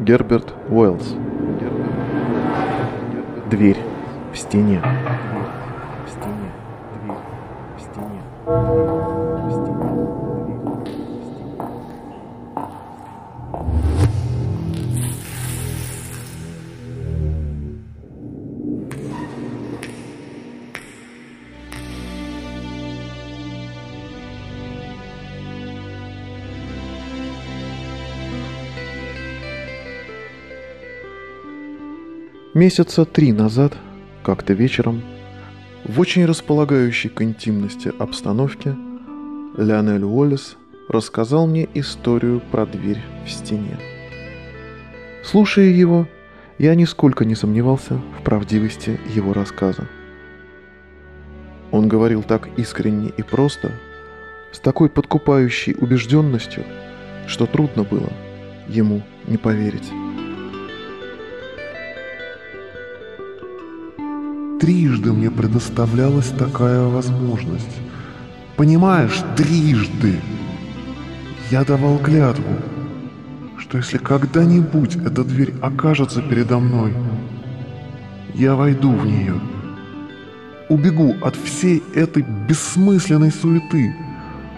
Герберт Уэллс. Дверь в стене. Месяца три назад, как-то вечером, в очень располагающей к интимности обстановке, Леонель Уоллес рассказал мне историю про дверь в стене. Слушая его, я нисколько не сомневался в правдивости его рассказа. Он говорил так искренне и просто, с такой подкупающей убежденностью, что трудно было ему не поверить. Трижды мне предоставлялась такая возможность. Понимаешь, трижды. Я давал клятву, что если когда-нибудь эта дверь окажется передо мной, я войду в нее. Убегу от всей этой бессмысленной суеты.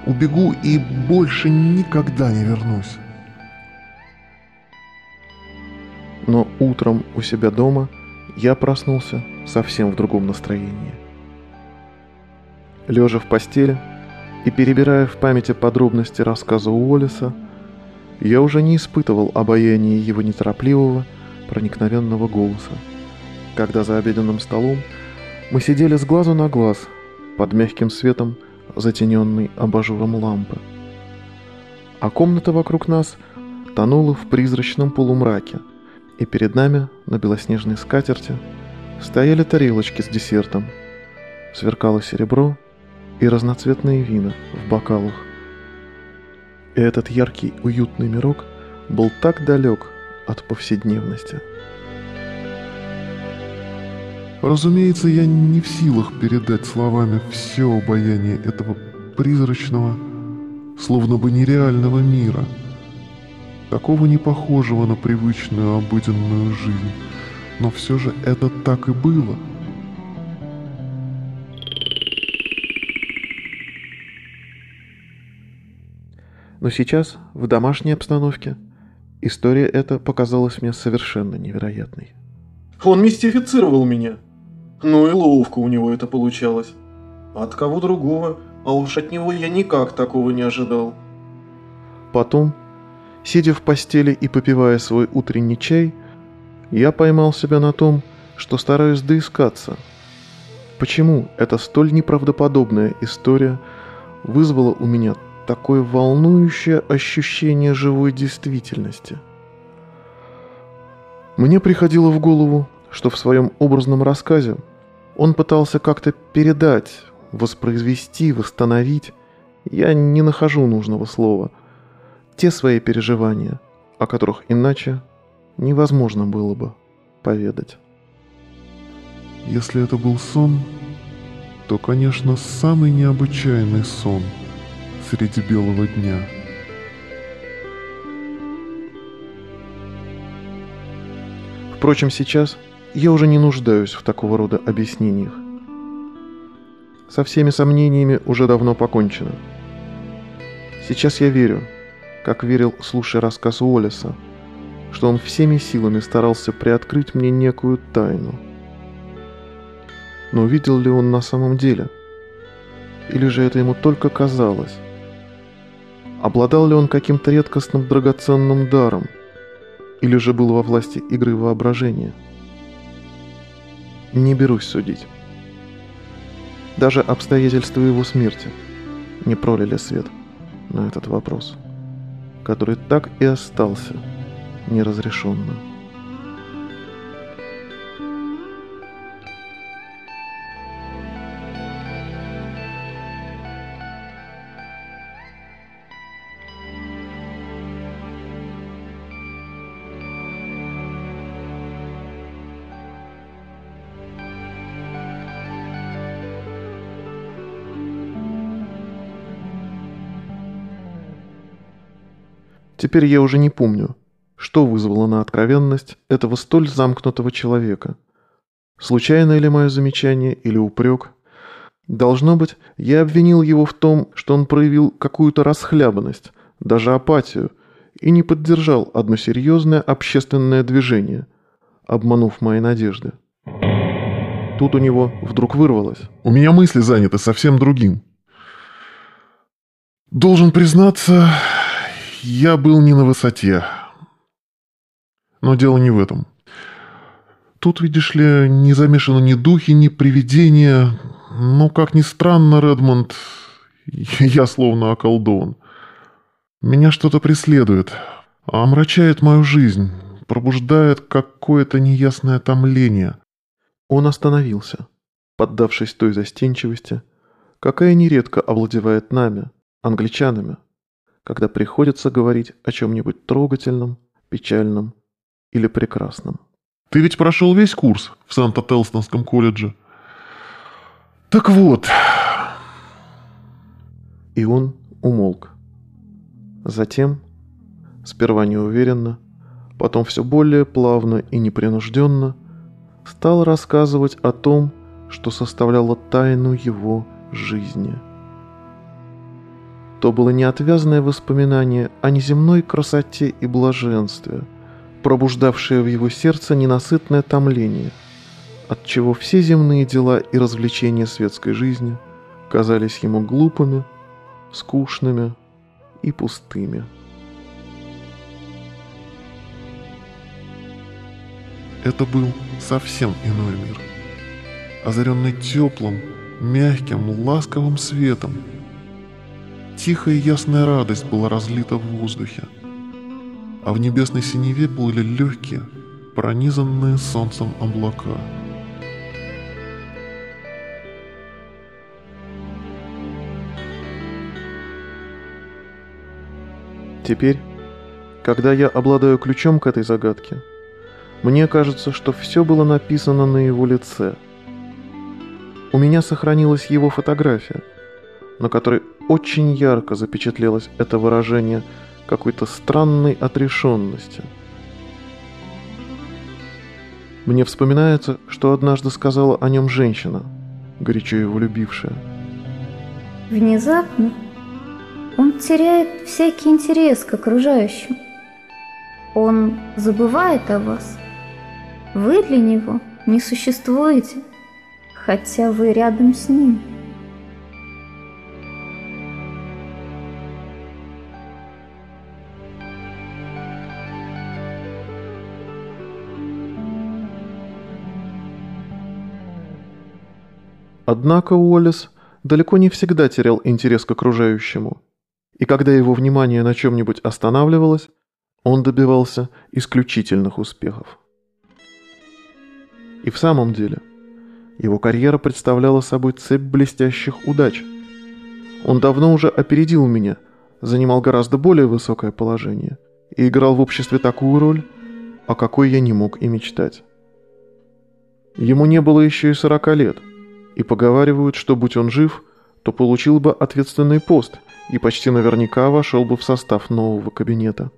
Убегу и больше никогда не вернусь. Но утром у себя дома я проснулся совсем в другом настроении. Лежа в постели и перебирая в памяти подробности рассказа Уоллеса, я уже не испытывал обаяния его неторопливого, проникновенного голоса, когда за обеденным столом мы сидели с глазу на глаз под мягким светом, затененной абажуром лампы. А комната вокруг нас тонула в призрачном полумраке, и перед нами на белоснежной скатерти – Стояли тарелочки с десертом. Сверкало серебро и разноцветные вина в бокалах. И этот яркий, уютный мирок был так далек от повседневности. Разумеется, я не в силах передать словами все обаяние этого призрачного, словно бы нереального мира, такого не похожего на привычную обыденную жизнь, но все же это так и было. Но сейчас, в домашней обстановке, история эта показалась мне совершенно невероятной. Он мистифицировал меня. Ну и ловко у него это получалось. От кого другого, а уж от него я никак такого не ожидал. Потом, сидя в постели и попивая свой утренний чай, я поймал себя на том, что стараюсь доискаться. Почему эта столь неправдоподобная история вызвала у меня такое волнующее ощущение живой действительности? Мне приходило в голову, что в своем образном рассказе он пытался как-то передать, воспроизвести, восстановить, я не нахожу нужного слова, те свои переживания, о которых иначе невозможно было бы поведать. Если это был сон, то, конечно, самый необычайный сон среди белого дня. Впрочем, сейчас я уже не нуждаюсь в такого рода объяснениях. Со всеми сомнениями уже давно покончено. Сейчас я верю, как верил, слушая рассказ Уоллеса, что он всеми силами старался приоткрыть мне некую тайну. Но увидел ли он на самом деле? Или же это ему только казалось? Обладал ли он каким-то редкостным драгоценным даром? Или же был во власти игры воображения? Не берусь судить. Даже обстоятельства его смерти не пролили свет на этот вопрос, который так и остался – неразрешенным. Теперь я уже не помню, что вызвало на откровенность этого столь замкнутого человека. Случайное ли мое замечание или упрек? Должно быть, я обвинил его в том, что он проявил какую-то расхлябанность, даже апатию, и не поддержал одно серьезное общественное движение, обманув мои надежды. Тут у него вдруг вырвалось. У меня мысли заняты совсем другим. Должен признаться, я был не на высоте. Но дело не в этом. Тут, видишь ли, не замешаны ни духи, ни привидения. Но, как ни странно, Редмонд, я словно околдован. Меня что-то преследует, омрачает мою жизнь, пробуждает какое-то неясное томление. Он остановился, поддавшись той застенчивости, какая нередко овладевает нами, англичанами, когда приходится говорить о чем-нибудь трогательном, печальном или прекрасном. Ты ведь прошел весь курс в Санта-Телстонском колледже. Так вот. И он умолк. Затем, сперва неуверенно, потом все более плавно и непринужденно, стал рассказывать о том, что составляло тайну его жизни. То было неотвязное воспоминание о неземной красоте и блаженстве – пробуждавшее в его сердце ненасытное томление, от чего все земные дела и развлечения светской жизни казались ему глупыми, скучными и пустыми. Это был совсем иной мир, озаренный теплым, мягким, ласковым светом. Тихая и ясная радость была разлита в воздухе – а в небесной синеве плыли легкие, пронизанные солнцем облака. Теперь, когда я обладаю ключом к этой загадке, мне кажется, что все было написано на его лице. У меня сохранилась его фотография, на которой очень ярко запечатлелось это выражение – какой-то странной отрешенности. Мне вспоминается, что однажды сказала о нем женщина, горячо его любившая. Внезапно он теряет всякий интерес к окружающим. Он забывает о вас. Вы для него не существуете, хотя вы рядом с ним. Однако Уоллес далеко не всегда терял интерес к окружающему. И когда его внимание на чем-нибудь останавливалось, он добивался исключительных успехов. И в самом деле, его карьера представляла собой цепь блестящих удач. Он давно уже опередил меня, занимал гораздо более высокое положение и играл в обществе такую роль, о какой я не мог и мечтать. Ему не было еще и сорока лет – и поговаривают, что будь он жив, то получил бы ответственный пост и почти наверняка вошел бы в состав нового кабинета.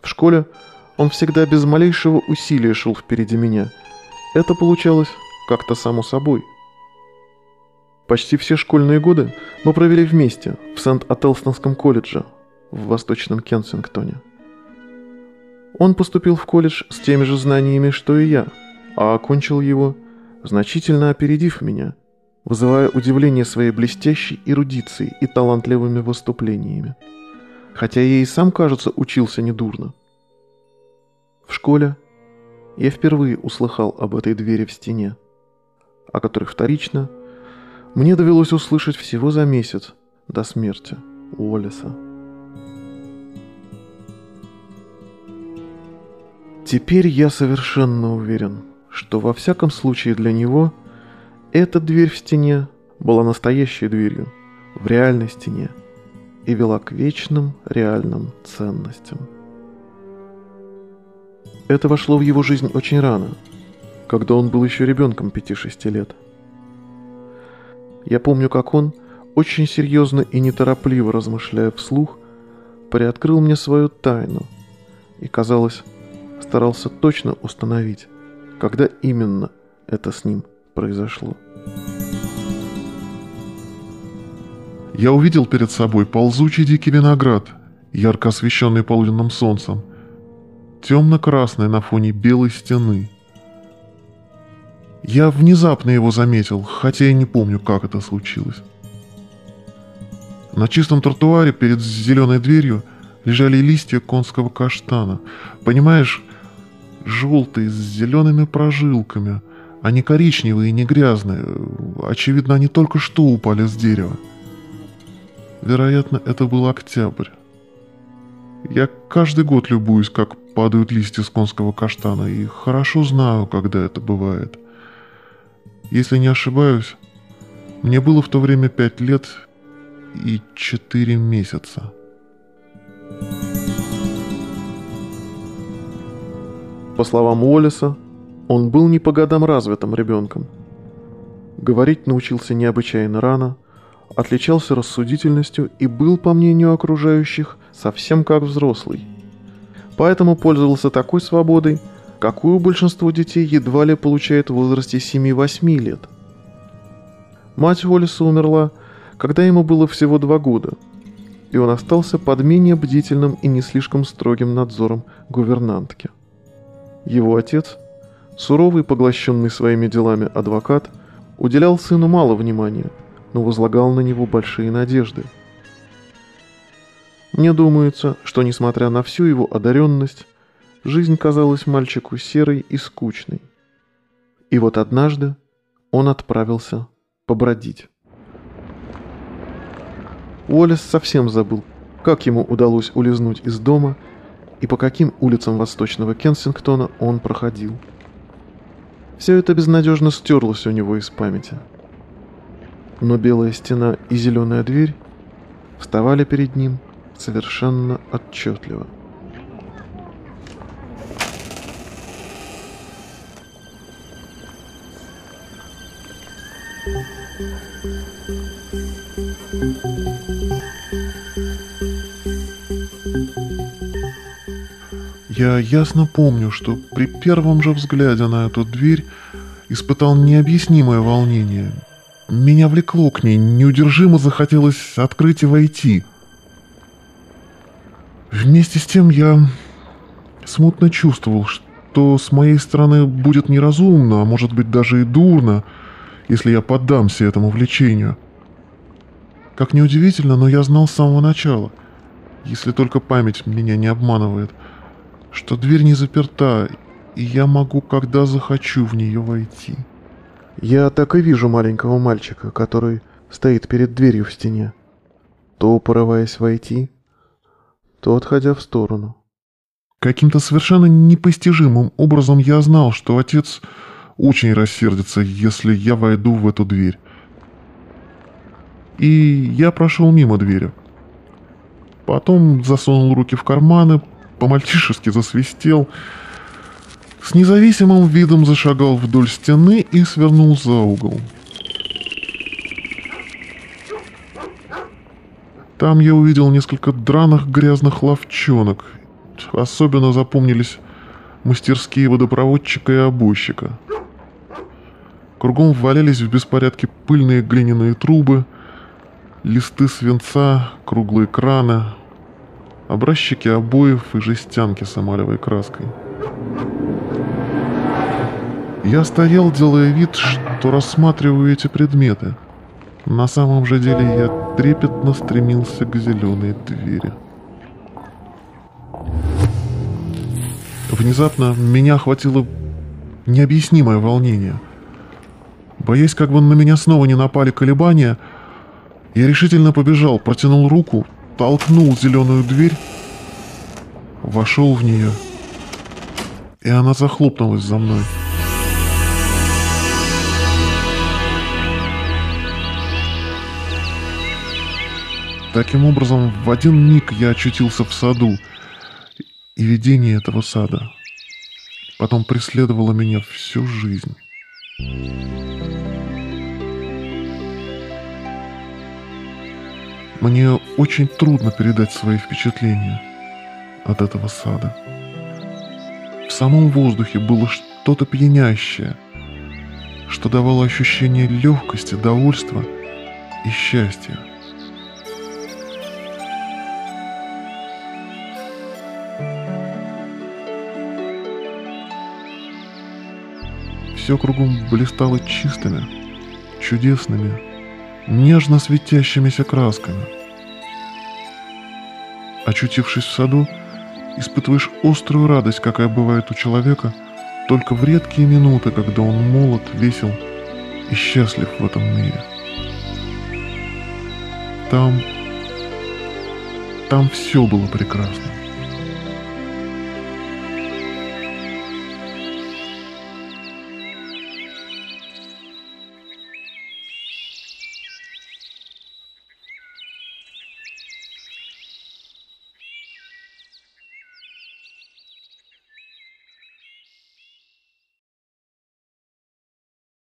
В школе он всегда без малейшего усилия шел впереди меня. Это получалось как-то само собой. Почти все школьные годы мы провели вместе в Сент-Ателстонском колледже в Восточном Кенсингтоне. Он поступил в колледж с теми же знаниями, что и я, а окончил его – значительно опередив меня, вызывая удивление своей блестящей эрудицией и талантливыми выступлениями. Хотя я и сам, кажется, учился недурно. В школе я впервые услыхал об этой двери в стене, о которой вторично мне довелось услышать всего за месяц до смерти Уоллеса. Теперь я совершенно уверен – что во всяком случае для него эта дверь в стене была настоящей дверью в реальной стене и вела к вечным реальным ценностям. Это вошло в его жизнь очень рано, когда он был еще ребенком 5-6 лет. Я помню, как он, очень серьезно и неторопливо размышляя вслух, приоткрыл мне свою тайну и, казалось, старался точно установить, когда именно это с ним произошло. Я увидел перед собой ползучий дикий виноград, ярко освещенный полуденным солнцем, темно-красный на фоне белой стены. Я внезапно его заметил, хотя и не помню, как это случилось. На чистом тротуаре перед зеленой дверью лежали листья конского каштана. Понимаешь, желтые с зелеными прожилками. Они коричневые и не грязные. Очевидно, они только что упали с дерева. Вероятно, это был октябрь. Я каждый год любуюсь, как падают листья с конского каштана, и хорошо знаю, когда это бывает. Если не ошибаюсь, мне было в то время пять лет и четыре месяца. По словам Уоллеса, он был не по годам развитым ребенком. Говорить научился необычайно рано, отличался рассудительностью и был, по мнению окружающих, совсем как взрослый. Поэтому пользовался такой свободой, какую большинство детей едва ли получает в возрасте 7-8 лет. Мать Уоллеса умерла, когда ему было всего два года, и он остался под менее бдительным и не слишком строгим надзором гувернантки. Его отец, суровый, поглощенный своими делами адвокат, уделял сыну мало внимания, но возлагал на него большие надежды. Мне думается, что несмотря на всю его одаренность, жизнь казалась мальчику серой и скучной. И вот однажды он отправился побродить. Уоллес совсем забыл, как ему удалось улизнуть из дома и по каким улицам восточного Кенсингтона он проходил. Все это безнадежно стерлось у него из памяти. Но белая стена и зеленая дверь вставали перед ним совершенно отчетливо – Я ясно помню, что при первом же взгляде на эту дверь испытал необъяснимое волнение. Меня влекло к ней, неудержимо захотелось открыть и войти. Вместе с тем я смутно чувствовал, что с моей стороны будет неразумно, а может быть даже и дурно, если я поддамся этому влечению. Как неудивительно, но я знал с самого начала, если только память меня не обманывает – что дверь не заперта, и я могу, когда захочу, в нее войти. Я так и вижу маленького мальчика, который стоит перед дверью в стене, то порываясь войти, то отходя в сторону. Каким-то совершенно непостижимым образом я знал, что отец очень рассердится, если я войду в эту дверь. И я прошел мимо двери. Потом засунул руки в карманы, по-мальчишески засвистел, с независимым видом зашагал вдоль стены и свернул за угол. Там я увидел несколько драных грязных ловчонок. Особенно запомнились мастерские водопроводчика и обойщика. Кругом валялись в беспорядке пыльные глиняные трубы, листы свинца, круглые краны, образчики обоев и жестянки с эмалевой краской. Я стоял, делая вид, что рассматриваю эти предметы. На самом же деле я трепетно стремился к зеленой двери. Внезапно меня охватило необъяснимое волнение. Боясь, как бы на меня снова не напали колебания, я решительно побежал, протянул руку, толкнул зеленую дверь, вошел в нее, и она захлопнулась за мной. Таким образом, в один миг я очутился в саду, и видение этого сада потом преследовало меня всю жизнь. Мне очень трудно передать свои впечатления от этого сада. самом воздухе было что-то пьянящее, что давало ощущение легкости, довольства и счастья. Все кругом блистало чистыми, чудесными, нежно светящимися красками. Очутившись в саду, испытываешь острую радость, какая бывает у человека только в редкие минуты, когда он молод, весел и счастлив в этом мире. Там, там все было прекрасно.